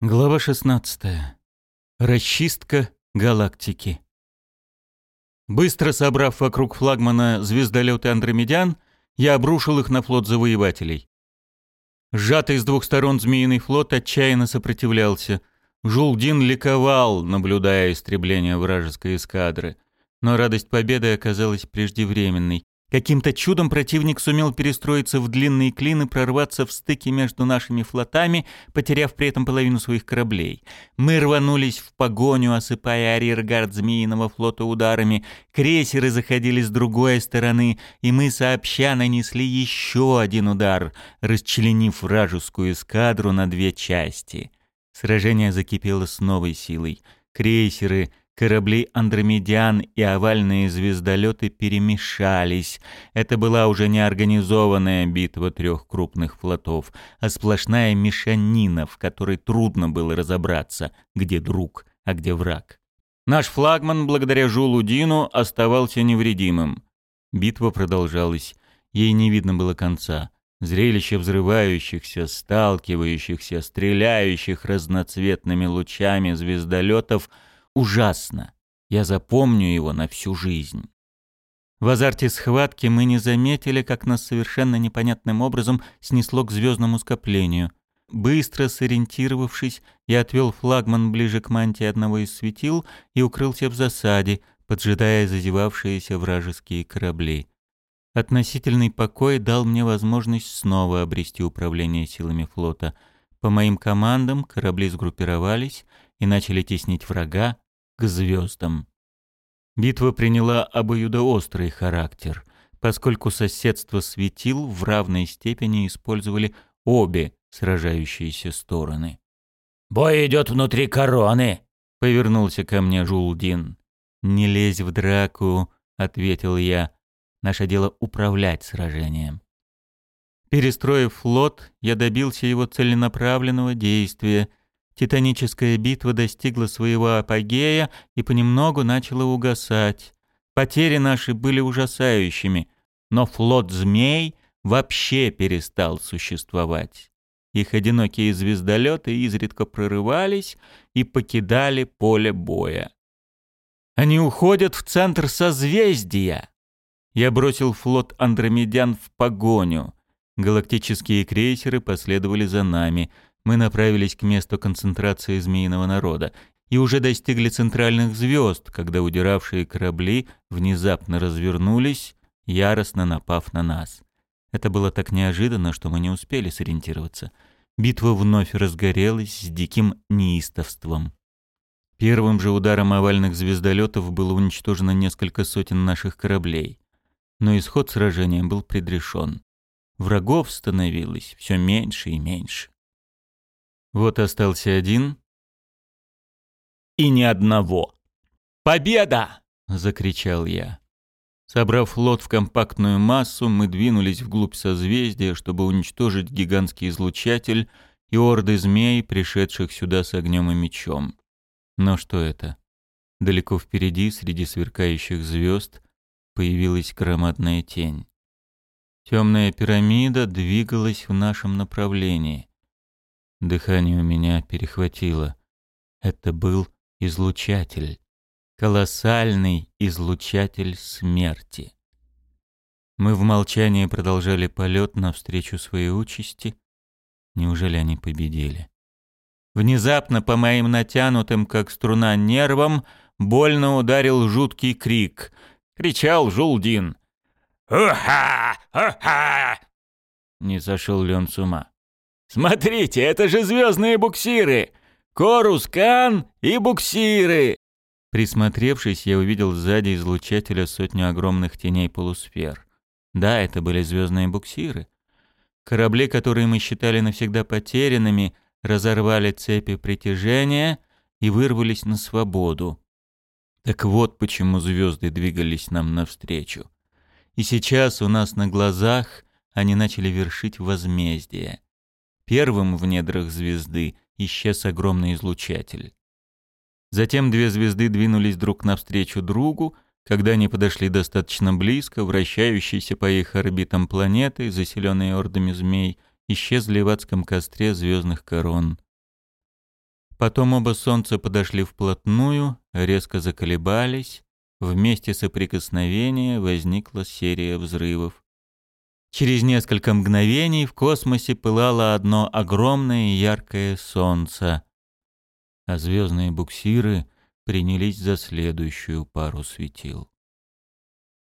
Глава 16. Расчистка галактики. Быстро собрав вокруг флагмана звездолеты Андромедян, я обрушил их на флот завоевателей. Сжатый с двух сторон змеиный флот отчаянно сопротивлялся. Жулдин ликовал, наблюдая истребление вражеской эскадры. Но радость победы оказалась преждевременной. Каким-то чудом противник сумел перестроиться в длинные клины, прорваться в стыке между нашими флотами, потеряв при этом половину своих кораблей. Мы рванулись в погоню, осыпая арьергард Змеиного флота ударами. Крейсеры заходили с другой стороны, и мы сообща нанесли еще один удар, расчленив вражескую эскадру на две части. Сражение закипело с новой силой. Крейсеры Корабли Андромедиан и овальные звездолеты перемешались. Это была уже не организованная битва трех крупных флотов, а сплошная мешанина, в которой трудно было разобраться, где друг, а где враг. Наш флагман, благодаря Жулу Дину, оставался невредимым. Битва продолжалась. Ей не видно было конца. Зрелище взрывающихся, сталкивающихся, стреляющих разноцветными лучами звездолетов — ужасно. Я запомню его на всю жизнь. В азарте схватки мы не заметили, как нас совершенно непонятным образом снесло к звездному скоплению. Быстро сориентировавшись, я отвел флагман ближе к мантии одного из светил и укрылся в засаде, поджидая зазевавшиеся вражеские корабли. Относительный покой дал мне возможность снова обрести управление силами флота. По моим командам корабли сгруппировались и начали теснить врага, к звездам. Битва приняла обоюдоострый характер, поскольку соседство светил в равной степени использовали обе сражающиеся стороны. «Бой идет внутри короны», — повернулся ко мне Жулдин. «Не лезь в драку», — ответил я. «Наше дело управлять сражением». Перестроив флот, я добился его целенаправленного действия, Титаническая битва достигла своего апогея и понемногу начала угасать. Потери наши были ужасающими, но флот змей вообще перестал существовать. Их одинокие звездолеты изредка прорывались и покидали поле боя. Они уходят в центр созвездия. Я бросил флот Андромедян в погоню. Галактические крейсеры последовали за нами — мы направились к месту концентрации змеиного народа и уже достигли центральных звезд, когда удиравшие корабли внезапно развернулись, яростно напав на нас. Это было так неожиданно, что мы не успели сориентироваться. Битва вновь разгорелась с диким неистовством. Первым же ударом овальных звездолетов было уничтожено несколько сотен наших кораблей. Но исход сражения был предрешен. Врагов становилось все меньше и меньше. Вот остался один. И ни одного. «Победа!» — закричал я. Собрав флот в компактную массу, мы двинулись вглубь созвездия, чтобы уничтожить гигантский излучатель и орды змей, пришедших сюда с огнем и мечом. Но что это? Далеко впереди, среди сверкающих звезд, появилась громадная тень. Темная пирамида двигалась в нашем направлении. Дыхание у меня перехватило. Это был излучатель. Колоссальный излучатель смерти. Мы в молчании продолжали полет навстречу своей участи. Неужели они победили? Внезапно по моим натянутым, как струна, нервам больно ударил жуткий крик. Кричал Жулдин. «Уха! Уха!» Не сошел ли он с ума? Смотрите, это же звездные буксиры! Корус, Кан и буксиры!» Присмотревшись, я увидел сзади излучателя сотню огромных теней полусфер. Да, это были звездные буксиры. Корабли, которые мы считали навсегда потерянными, разорвали цепи притяжения и вырвались на свободу. Так вот почему звезды двигались нам навстречу. И сейчас у нас на глазах они начали вершить возмездие. Первым в недрах звезды исчез огромный излучатель. Затем две звезды двинулись друг навстречу другу, когда они подошли достаточно близко, вращающиеся по их орбитам планеты, заселенные ордами змей, исчезли в адском костре звездных корон. Потом оба солнца подошли вплотную, резко заколебались. В месте соприкосновения возникла серия взрывов. Через несколько мгновений в космосе пылало одно огромное яркое солнце, а звездные буксиры принялись за следующую пару светил.